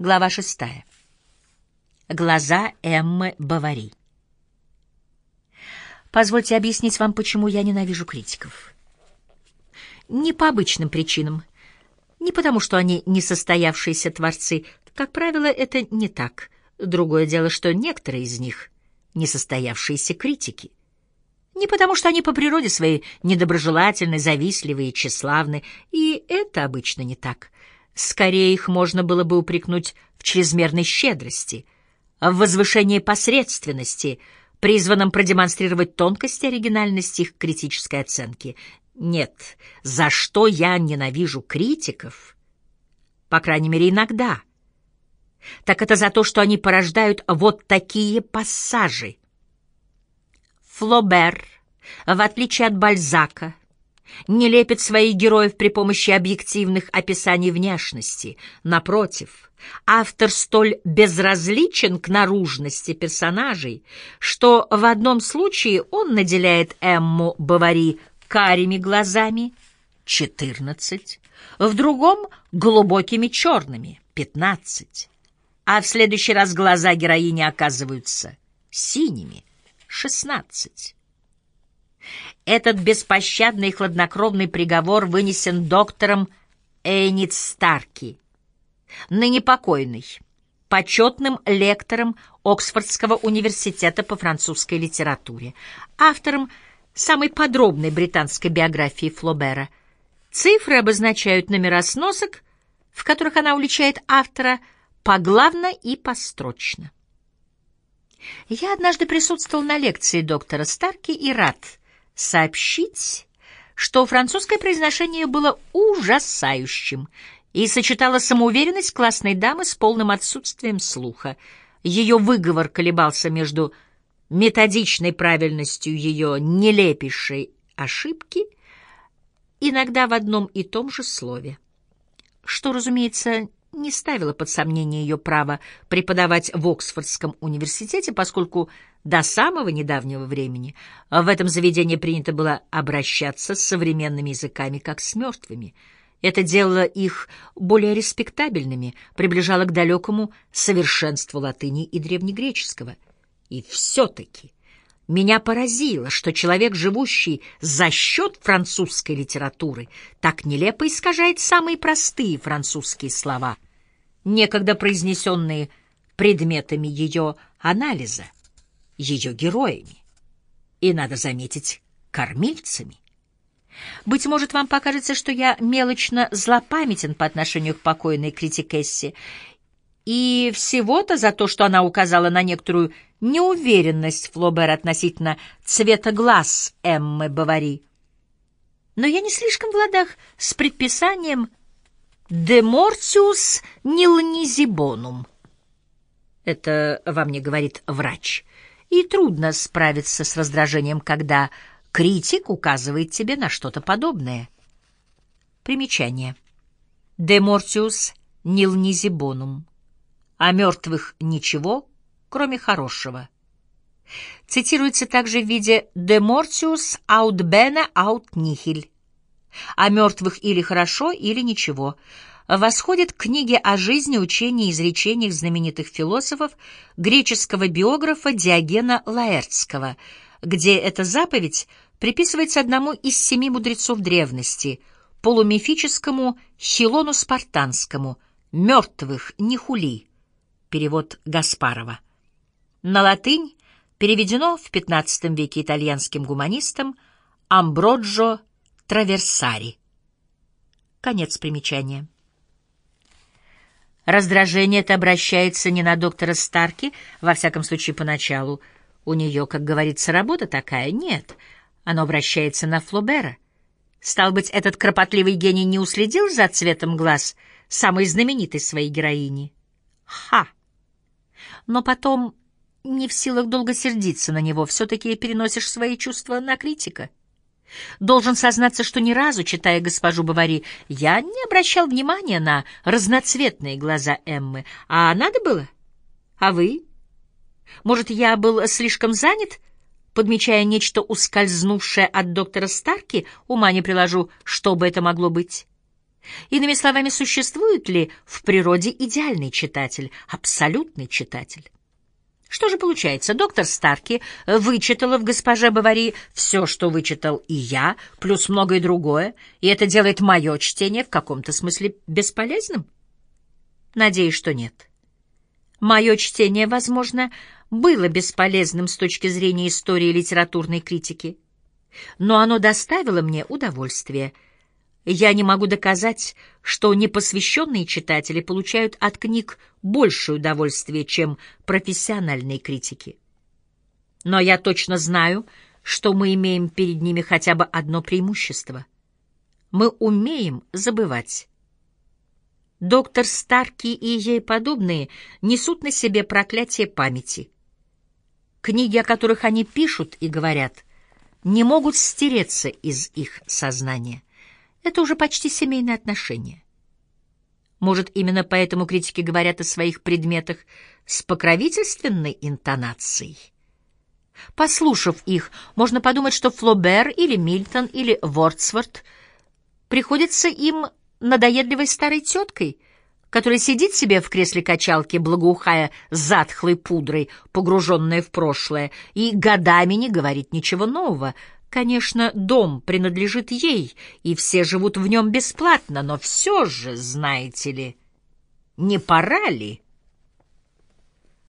Глава шестая. Глаза Эммы Бавари. Позвольте объяснить вам, почему я ненавижу критиков. Не по обычным причинам, не потому, что они несостоявшиеся творцы. Как правило, это не так. Другое дело, что некоторые из них — несостоявшиеся критики. Не потому, что они по природе своей недоброжелательны, завистливы и тщеславны, и это обычно не так — Скорее их можно было бы упрекнуть в чрезмерной щедрости, в возвышении посредственности, призванном продемонстрировать тонкость и оригинальность их критической оценки. Нет, за что я ненавижу критиков, по крайней мере иногда, так это за то, что они порождают вот такие пассажи. Флобер, в отличие от Бальзака, не лепит своих героев при помощи объективных описаний внешности. Напротив, автор столь безразличен к наружности персонажей, что в одном случае он наделяет Эмму Бавари карими глазами — 14, в другом — глубокими черными — 15, а в следующий раз глаза героини оказываются синими — 16. Этот беспощадный и хладнокровный приговор вынесен доктором Эйнит Старки, ныне покойный, почетным лектором Оксфордского университета по французской литературе, автором самой подробной британской биографии Флобера. Цифры обозначают номера сносок, в которых она уличает автора поглавно и построчно. Я однажды присутствовал на лекции доктора Старки и рад — сообщить, что французское произношение было ужасающим и сочетало самоуверенность классной дамы с полным отсутствием слуха. Ее выговор колебался между методичной правильностью ее нелепейшей ошибки, иногда в одном и том же слове, что, разумеется, не ставило под сомнение ее право преподавать в Оксфордском университете, поскольку до самого недавнего времени в этом заведении принято было обращаться с современными языками как с мертвыми. Это делало их более респектабельными, приближало к далекому совершенству латыни и древнегреческого. И все-таки меня поразило, что человек, живущий за счет французской литературы, так нелепо искажает самые простые французские слова, некогда произнесенные предметами ее анализа ее героями. И, надо заметить, кормильцами. Быть может, вам покажется, что я мелочно злопамятен по отношению к покойной критикессе, и всего-то за то, что она указала на некоторую неуверенность Флобер относительно цвета глаз Эммы Бавари. Но я не слишком в ладах с предписанием «de mortius nisi Это во мне говорит врач и трудно справиться с раздражением, когда критик указывает тебе на что-то подобное. Примечание. «De mortius bonum» «О мертвых ничего, кроме хорошего». Цитируется также в виде «De mortius aut bene aut nihil» «О мертвых или хорошо, или ничего» восходит к книге о жизни, учении и изречениях знаменитых философов греческого биографа Диогена Лаэртского, где эта заповедь приписывается одному из семи мудрецов древности, полумифическому Хилону Спартанскому, «Мертвых не хули», перевод Гаспарова. На латынь переведено в XV веке итальянским гуманистом Амброджо Траверсари. Конец примечания. Раздражение это обращается не на доктора Старки, во всяком случае поначалу. У нее, как говорится, работа такая. Нет, оно обращается на Флобера. Стал быть, этот кропотливый гений не уследил за цветом глаз самой знаменитой своей героини? Ха! Но потом, не в силах долго сердиться на него, все-таки переносишь свои чувства на критика. Должен сознаться, что ни разу, читая госпожу Бавари, я не обращал внимания на разноцветные глаза Эммы. А надо было? А вы? Может, я был слишком занят, подмечая нечто ускользнувшее от доктора Старки, ума не приложу, что бы это могло быть? Иными словами, существует ли в природе идеальный читатель, абсолютный читатель? Что же получается? Доктор Старки вычитала в госпоже Бавари все, что вычитал и я, плюс многое другое, и это делает мое чтение в каком-то смысле бесполезным? Надеюсь, что нет. Мое чтение, возможно, было бесполезным с точки зрения истории и литературной критики, но оно доставило мне удовольствие — я не могу доказать, что непосвященные читатели получают от книг большее удовольствие, чем профессиональные критики. Но я точно знаю, что мы имеем перед ними хотя бы одно преимущество. Мы умеем забывать. Доктор Старки и ей подобные несут на себе проклятие памяти. Книги, о которых они пишут и говорят, не могут стереться из их сознания. Это уже почти семейные отношения. Может, именно поэтому критики говорят о своих предметах с покровительственной интонацией? Послушав их, можно подумать, что Флобер или Мильтон или Вордсворт приходится им надоедливой старой теткой, которая сидит себе в кресле качалки, благоухая затхлой пудрой, погруженная в прошлое, и годами не говорит ничего нового — Конечно, дом принадлежит ей, и все живут в нем бесплатно, но все же, знаете ли, не пора ли